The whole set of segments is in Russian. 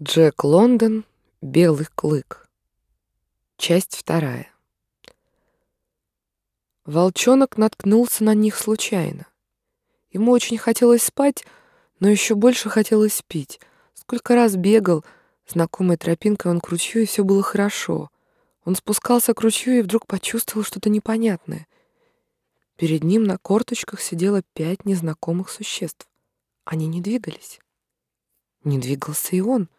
Джек Лондон, Белый клык. Часть вторая. Волчонок наткнулся на них случайно. Ему очень хотелось спать, но еще больше хотелось пить. Сколько раз бегал знакомой тропинкой он к ручью, и все было хорошо. Он спускался к ручью и вдруг почувствовал что-то непонятное. Перед ним на корточках сидело пять незнакомых существ. Они не двигались. Не двигался и он —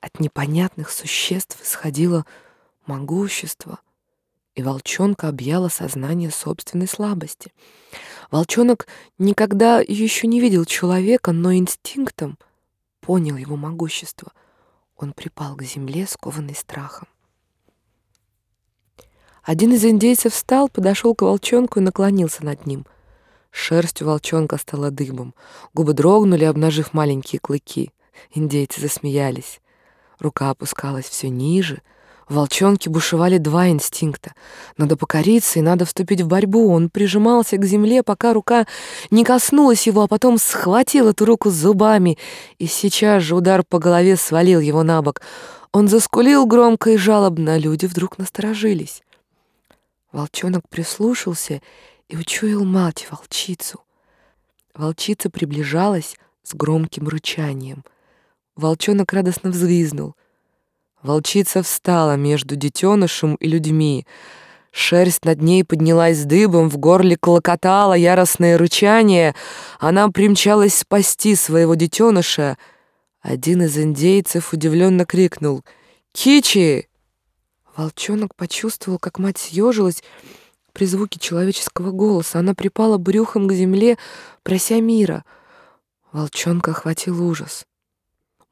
от непонятных существ исходило могущество, и волчонка объяло сознание собственной слабости. Волчонок никогда еще не видел человека, но инстинктом понял его могущество. Он припал к земле, скованный страхом. Один из индейцев встал, подошел к волчонку и наклонился над ним. Шерсть у волчонка стала дыбом, губы дрогнули, обнажив маленькие клыки. Индейцы засмеялись. Рука опускалась все ниже. В волчонке бушевали два инстинкта. Надо покориться и надо вступить в борьбу. Он прижимался к земле, пока рука не коснулась его, а потом схватил эту руку зубами, и сейчас же удар по голове свалил его на бок. Он заскулил громко и жалобно, люди вдруг насторожились. Волчонок прислушался и учуял мать волчицу. Волчица приближалась с громким рычанием — Волчонок радостно взвизнул. Волчица встала между детенышем и людьми. Шерсть над ней поднялась дыбом, в горле клокотало яростное рычание. Она примчалась спасти своего детеныша. Один из индейцев удивленно крикнул «Кичи!». Волчонок почувствовал, как мать съежилась при звуке человеческого голоса. Она припала брюхом к земле, прося мира. Волчонка охватил ужас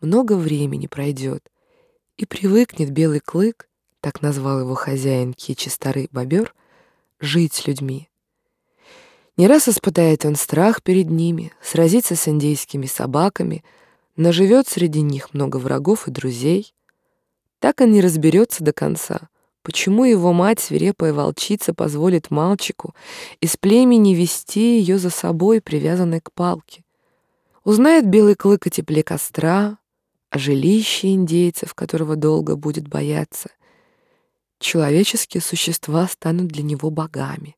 много времени пройдет, и привыкнет белый клык, так назвал его хозяин Кичи старый бобер, жить с людьми. Не раз испытает он страх перед ними, сразится с индейскими собаками, наживет среди них много врагов и друзей. Так он не разберется до конца, почему его мать, свирепая волчица, позволит мальчику из племени вести ее за собой, привязанной к палке. Узнает белый клык о тепле костра, о жилище индейцев, которого долго будет бояться. Человеческие существа станут для него богами.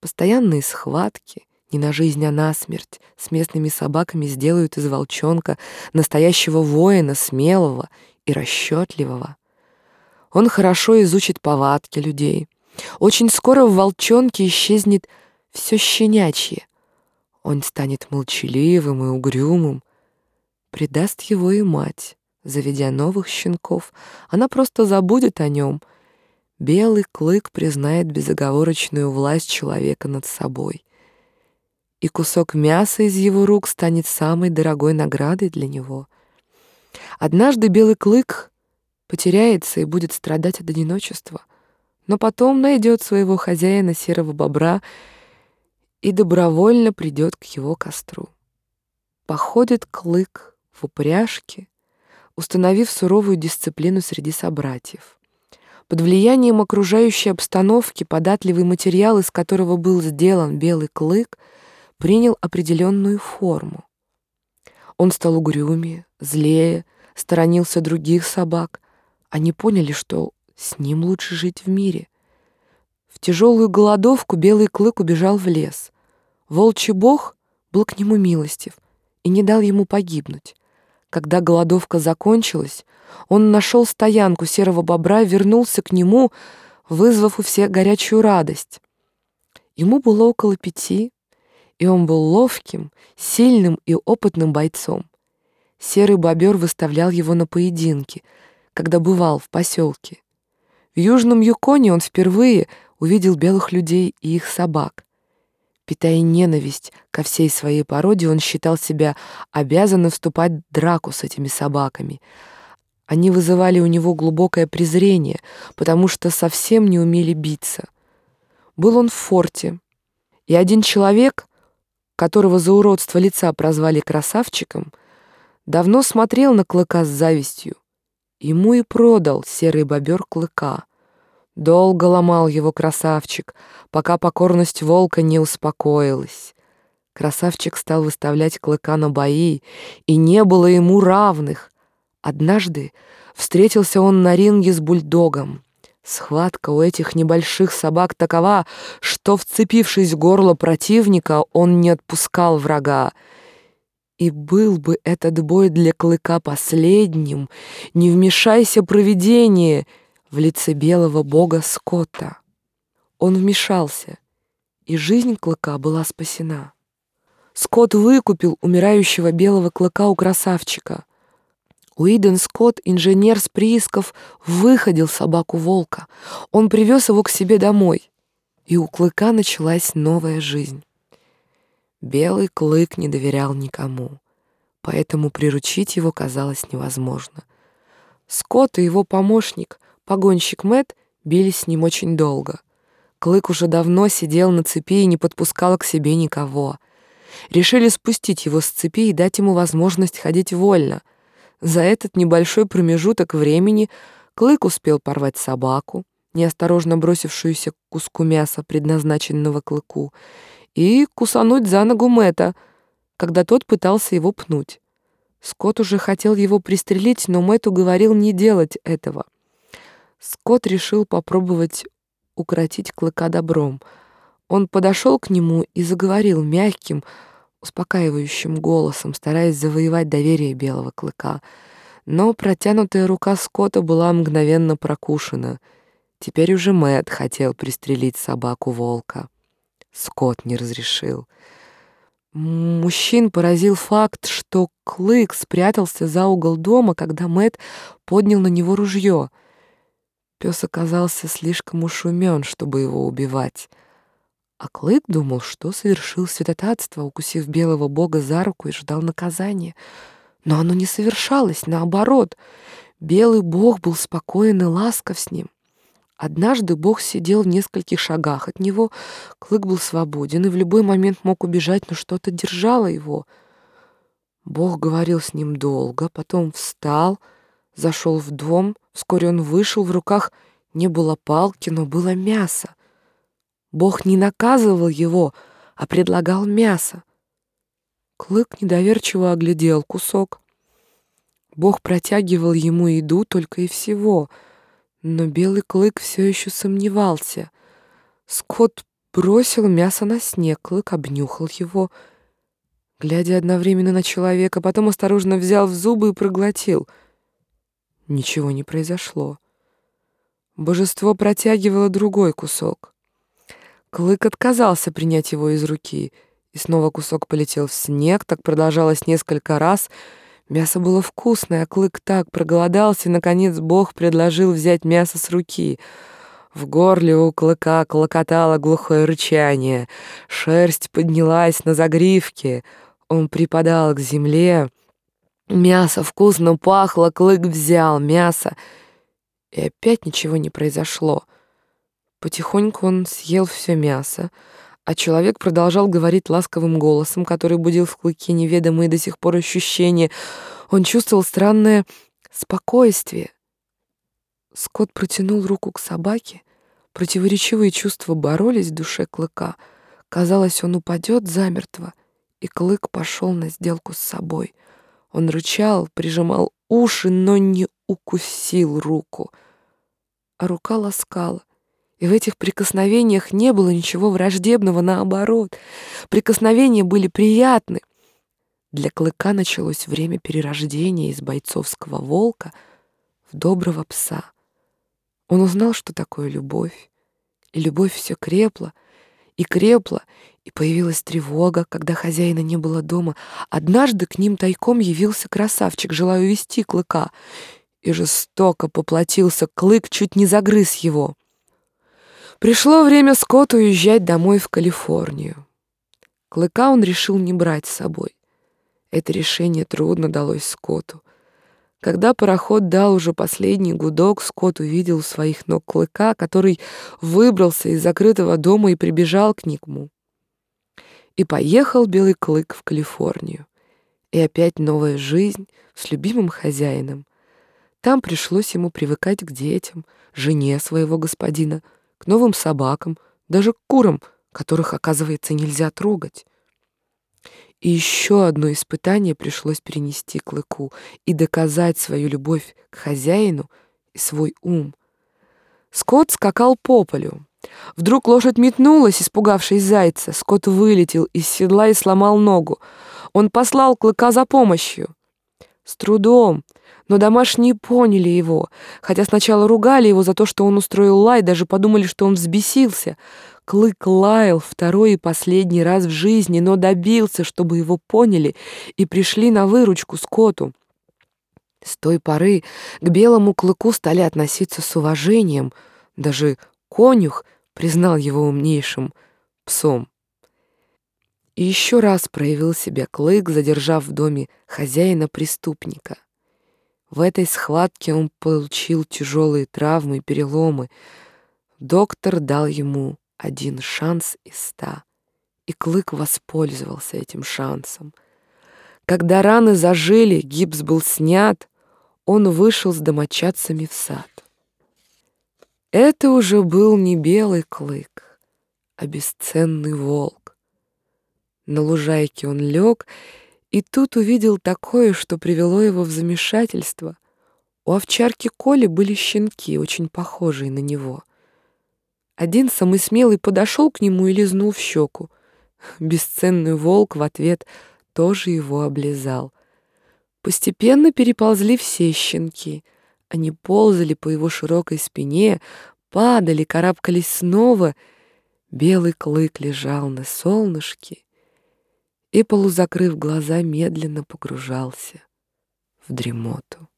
Постоянные схватки, не на жизнь, а на смерть, с местными собаками сделают из волчонка настоящего воина, смелого и расчетливого. Он хорошо изучит повадки людей. Очень скоро в волчонке исчезнет все щенячье. Он станет молчаливым и угрюмым, Предаст его и мать, заведя новых щенков. Она просто забудет о нем. Белый клык признает безоговорочную власть человека над собой. И кусок мяса из его рук станет самой дорогой наградой для него. Однажды белый клык потеряется и будет страдать от одиночества, но потом найдет своего хозяина серого бобра и добровольно придет к его костру. Походит клык в упряжке, установив суровую дисциплину среди собратьев. Под влиянием окружающей обстановки податливый материал, из которого был сделан белый клык, принял определенную форму. Он стал угрюмее, злее, сторонился других собак. Они поняли, что с ним лучше жить в мире. В тяжелую голодовку белый клык убежал в лес. Волчий бог был к нему милостив и не дал ему погибнуть. Когда голодовка закончилась, он нашел стоянку серого бобра, вернулся к нему, вызвав у всех горячую радость. Ему было около пяти, и он был ловким, сильным и опытным бойцом. Серый бобер выставлял его на поединки, когда бывал в поселке. В Южном Юконе он впервые увидел белых людей и их собак. Питая ненависть ко всей своей породе, он считал себя обязанным вступать в драку с этими собаками. Они вызывали у него глубокое презрение, потому что совсем не умели биться. Был он в форте, и один человек, которого за уродство лица прозвали красавчиком, давно смотрел на Клыка с завистью. Ему и продал серый бобер Клыка. Долго ломал его красавчик, пока покорность волка не успокоилась. Красавчик стал выставлять клыка на бои, и не было ему равных. Однажды встретился он на ринге с бульдогом. Схватка у этих небольших собак такова, что, вцепившись в горло противника, он не отпускал врага. И был бы этот бой для Клыка последним, не вмешайся провидение в лице белого бога Скотта. Он вмешался, и жизнь Клыка была спасена. Скотт выкупил умирающего белого Клыка у красавчика. Уиден Скотт, инженер с приисков, выходил собаку-волка. Он привез его к себе домой, и у Клыка началась новая жизнь. Белый Клык не доверял никому, поэтому приручить его казалось невозможно. Скотт и его помощник, погонщик Мэт, бились с ним очень долго. Клык уже давно сидел на цепи и не подпускал к себе никого. Решили спустить его с цепи и дать ему возможность ходить вольно — за этот небольшой промежуток времени Клык успел порвать собаку, неосторожно бросившуюся к куску мяса, предназначенного Клыку, и кусануть за ногу Мэта, когда тот пытался его пнуть. Скотт уже хотел его пристрелить, но Мэт уговорил не делать этого. Скотт решил попробовать укротить Клыка добром. Он подошел к нему и заговорил мягким, успокаивающим голосом, стараясь завоевать доверие белого клыка. Но протянутая рука Скотта была мгновенно прокушена. Теперь уже Мэт хотел пристрелить собаку-волка. Скотт не разрешил. Мужчин поразил факт, что Клык спрятался за угол дома, когда Мэт поднял на него ружье. Пес оказался слишком уж умен, чтобы его убивать. А Клык думал, что совершил святотатство, укусив белого бога за руку и ждал наказания. Но оно не совершалось, наоборот. Белый бог был спокоен и ласков с ним. Однажды бог сидел в нескольких шагах от него. Клык был свободен и в любой момент мог убежать, но что-то держало его. Бог говорил с ним долго, потом встал, зашел в дом. Вскоре он вышел, в руках не было палки, но было мясо. Бог не наказывал его, а предлагал мясо. Клык недоверчиво оглядел кусок. Бог протягивал ему еду только и всего, но белый клык все еще сомневался. Скотт бросил мясо на снег, клык обнюхал его, глядя одновременно на человека, потом осторожно взял в зубы и проглотил. Ничего не произошло. Божество протягивало другой кусок. Клык отказался принять его из руки, и снова кусок полетел в снег, так продолжалось несколько раз. Мясо было вкусное, а Клык так проголодался, и, наконец, Бог предложил взять мясо с руки. В горле у Клыка клокотало глухое рычание, шерсть поднялась на загривке, он припадал к земле. Мясо вкусно пахло, Клык взял мясо, и опять ничего не произошло — Потихоньку он съел все мясо, а человек продолжал говорить ласковым голосом, который будил в клыке неведомые до сих пор ощущения. Он чувствовал странное спокойствие. Скотт протянул руку к собаке. Противоречивые чувства боролись в душе клыка. Казалось, он упадет замертво, и клык пошел на сделку с собой. Он рычал, прижимал уши, но не укусил руку. А рука ласкала. И в этих прикосновениях не было ничего враждебного, наоборот. Прикосновения были приятны. Для Клыка началось время перерождения из бойцовского волка в доброго пса. Он узнал, что такое любовь. И любовь все крепла и крепла, и появилась тревога, когда хозяина не было дома. Однажды к ним тайком явился красавчик, желая увести Клыка, и жестоко поплатился. Клык чуть не загрыз его. Пришло время Скотту уезжать домой в Калифорнию. Клыка он решил не брать с собой. Это решение трудно далось Скотту. Когда пароход дал уже последний гудок, Скотт увидел у своих ног Клыка, который выбрался из закрытого дома и прибежал к нему. И поехал Белый Клык в Калифорнию. И опять новая жизнь с любимым хозяином. Там пришлось ему привыкать к детям, жене своего господина — новым собакам, даже к курам, которых, оказывается, нельзя трогать. И еще одно испытание пришлось перенести Клыку и доказать свою любовь к хозяину и свой ум. Скот скакал по полю. Вдруг лошадь метнулась, испугавшись зайца. Скот вылетел из седла и сломал ногу. Он послал Клыка за помощью. С трудом, но домашние поняли его, хотя сначала ругали его за то, что он устроил лай, даже подумали, что он взбесился. Клык лаял второй и последний раз в жизни, но добился, чтобы его поняли и пришли на выручку скоту. С той поры к белому клыку стали относиться с уважением, даже конюх признал его умнейшим псом. И еще раз проявил себя клык, задержав в доме хозяина преступника. В этой схватке он получил тяжелые травмы и переломы. Доктор дал ему один шанс из ста, и Клык воспользовался этим шансом. Когда раны зажили, гипс был снят, он вышел с домочадцами в сад. Это уже был не белый клык, а бесценный волк. На лужайке он лег и тут увидел такое, что привело его в замешательство. У овчарки Коли были щенки, очень похожие на него. Один самый смелый подошел к нему и лизнул в щеку. Бесценный волк в ответ тоже его облизал. Постепенно переползли все щенки. Они ползали по его широкой спине, падали, карабкались снова. Белый клык лежал на солнышке и, полузакрыв глаза, медленно погружался в дремоту.